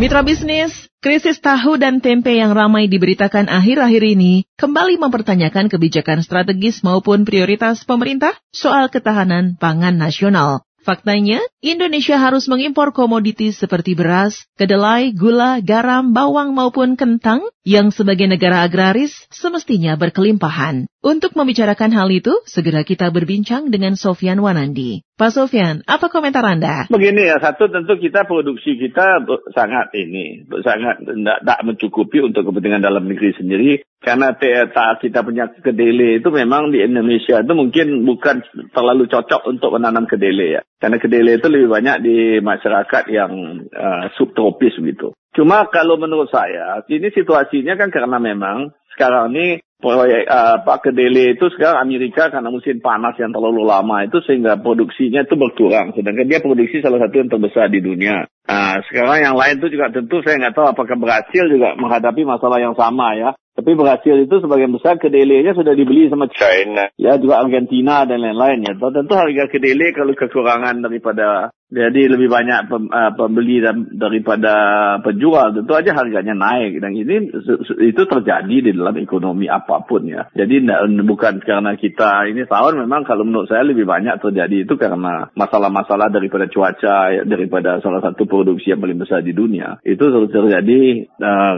Mitra bisnis, krisis tahu dan tempe yang ramai diberitakan akhir-akhir ini kembali mempertanyakan kebijakan strategis maupun prioritas pemerintah soal ketahanan pangan nasional. Faktanya, Indonesia harus mengimpor komoditi seperti beras, kedelai, gula, garam, bawang maupun kentang yang sebagai negara agraris semestinya berkelimpahan. Untuk membicarakan hal itu, segera kita berbincang dengan Sofian Wanandi. Pak Sofian, apa komentar Anda? Begini ya, satu tentu kita produksi kita sangat ini, sangat tidak mencukupi untuk kepentingan dalam negeri sendiri. Karena kita punya kedelai itu memang di Indonesia itu mungkin bukan terlalu cocok untuk menanam kedelai ya. Karena kedelai itu lebih banyak di masyarakat yang uh, subtropis gitu. Cuma kalau menurut saya, ini situasinya kan karena memang sekarang ini proyek uh, Pak Kedelai itu sekarang Amerika karena musim panas yang terlalu lama itu sehingga produksinya itu berkurang. Sedangkan dia produksi salah satu yang terbesar di dunia. Nah, sekarang yang lain itu juga tentu saya nggak tahu apakah berhasil juga menghadapi masalah yang sama ya. Tapi berhasil itu sebagian besar kedelainya sudah dibeli sama China, ya juga Argentina dan lain-lain ya. Tentu harga kedelai kalau kekurangan daripada jadi lebih banyak eh, pembeli dan daripada penjual tentu aja harganya naik dan ini itu terjadi di dalam ekonomi apa pun ya. Jadi bukan karena kita ini tahun memang kalau menurut saya lebih banyak terjadi itu karena masalah-masalah daripada cuaca ya, daripada salah satu produksi yang paling besar di dunia. Itu terjadi uh,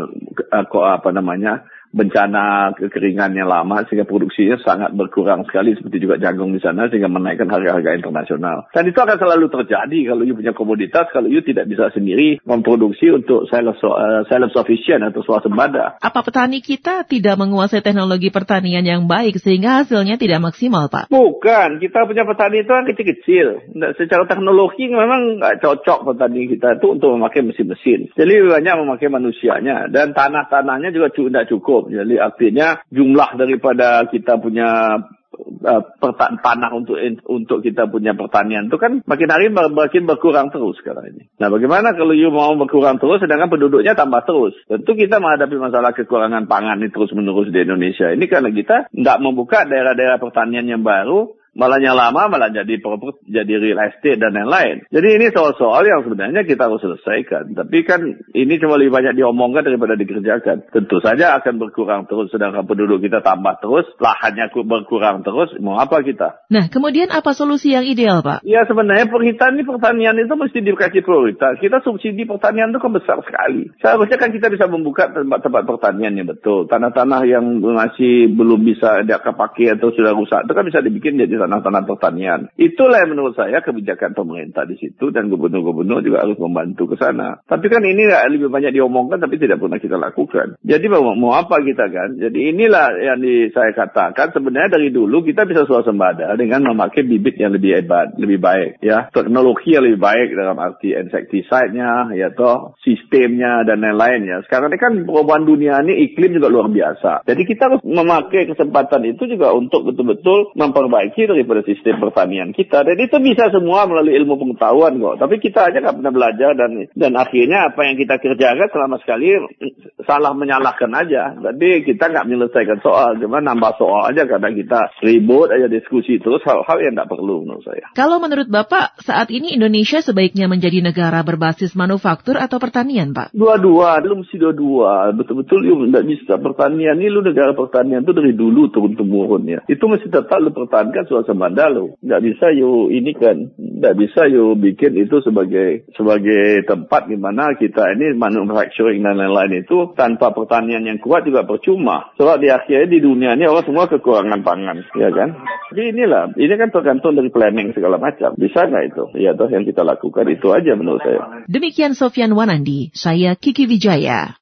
apa namanya bencana kekeringan yang lama sehingga produksinya sangat berkurang sekali seperti juga jagung di sana sehingga menaikkan harga-harga internasional. Dan itu akan selalu terjadi kalau you punya komoditas, kalau you tidak bisa sendiri memproduksi untuk self, uh, self-sufficient atau swasembada. Apa petani kita tidak menguasai teknologi pertanian yang baik sehingga hasilnya tidak maksimal, Pak? Bukan, kita punya petani itu kan kecil-kecil. Secara teknologi memang nggak cocok petani kita itu untuk memakai mesin-mesin. Jadi banyak memakai manusianya dan tanah-tanahnya juga tidak cukup. Jadi artinya jumlah daripada kita punya uh, tanah untuk untuk kita punya pertanian itu kan makin hari makin berkurang terus sekarang ini. Nah bagaimana kalau you mau berkurang terus sedangkan penduduknya tambah terus? Tentu kita menghadapi masalah kekurangan pangan ini terus menerus di Indonesia. Ini karena kita tidak membuka daerah-daerah pertanian yang baru malahnya lama malah jadi properti, jadi real estate dan lain-lain. Jadi ini soal-soal yang sebenarnya kita harus selesaikan. Tapi kan ini cuma lebih banyak diomongkan daripada dikerjakan. Tentu saja akan berkurang terus, sedangkan penduduk kita tambah terus, lahannya berkurang terus, mau apa kita? Nah, kemudian apa solusi yang ideal, Pak? Ya sebenarnya perhitan ini pertanian itu mesti dikasih prioritas. Kita subsidi pertanian itu kan besar sekali. Seharusnya kan kita bisa membuka tempat-tempat pertanian yang betul. Tanah-tanah yang masih belum bisa dipakai atau sudah rusak itu kan bisa dibikin jadi tanah-tanah pertanian. Itulah yang menurut saya kebijakan pemerintah di situ dan gubernur-gubernur juga harus membantu ke sana. Tapi kan ini lebih banyak diomongkan tapi tidak pernah kita lakukan. Jadi mau, mau apa kita kan? Jadi inilah yang di, saya katakan sebenarnya dari dulu kita bisa swasembada dengan memakai bibit yang lebih hebat, lebih baik ya. Teknologi yang lebih baik dalam arti insektisidnya ya toh sistemnya dan lain-lain ya. Sekarang ini kan perubahan dunia ini iklim juga luar biasa. Jadi kita harus memakai kesempatan itu juga untuk betul-betul memperbaiki daripada sistem pertanian kita. Dan itu bisa semua melalui ilmu pengetahuan kok. Tapi kita aja nggak pernah belajar dan dan akhirnya apa yang kita kerjakan selama sekali salah menyalahkan aja. Jadi kita nggak menyelesaikan soal, cuma nambah soal aja karena kita ribut aja diskusi terus hal-hal yang nggak perlu menurut saya. Kalau menurut Bapak, saat ini Indonesia sebaiknya menjadi negara berbasis manufaktur atau pertanian, Pak? Dua-dua, lu mesti dua-dua. Betul-betul lu nggak bisa pertanian ini lu negara pertanian itu dari dulu turun-temurun ya. Itu mesti tetap lu pertahankan swasembada lo. Nggak bisa you ini kan, nggak bisa you bikin itu sebagai sebagai tempat di mana kita ini manufacturing dan lain-lain itu tanpa pertanian yang kuat juga percuma. Sebab di akhirnya di dunia ini orang semua kekurangan pangan, ya kan? Jadi inilah, ini kan tergantung dari planning segala macam. Bisa nggak itu? Ya toh yang kita lakukan itu aja menurut saya. Demikian Sofian Wanandi, saya Kiki Wijaya.